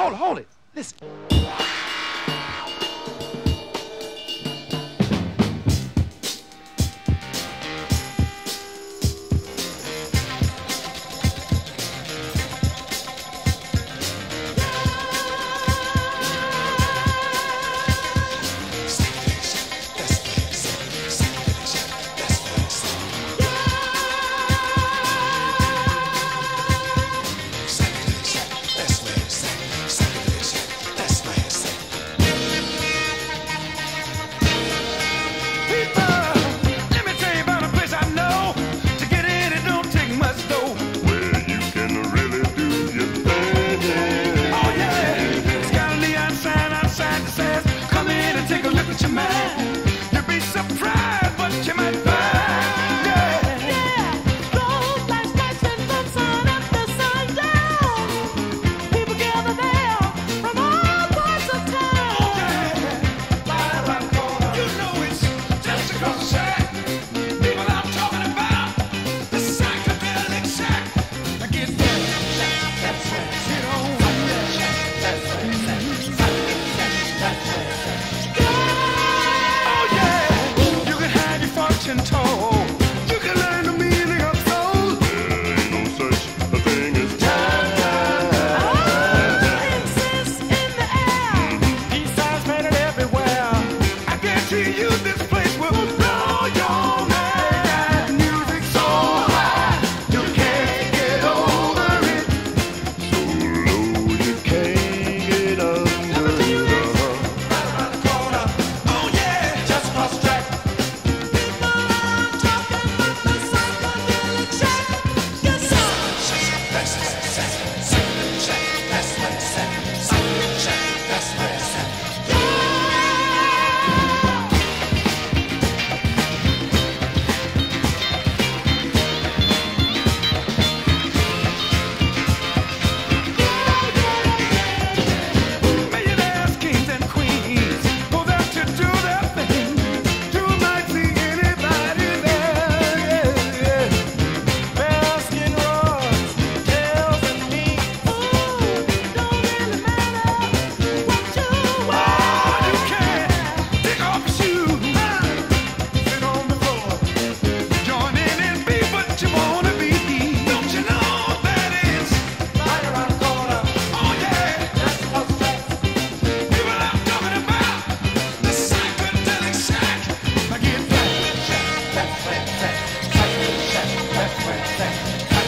hold, hold it. Listen. West, West, West, West, West, West,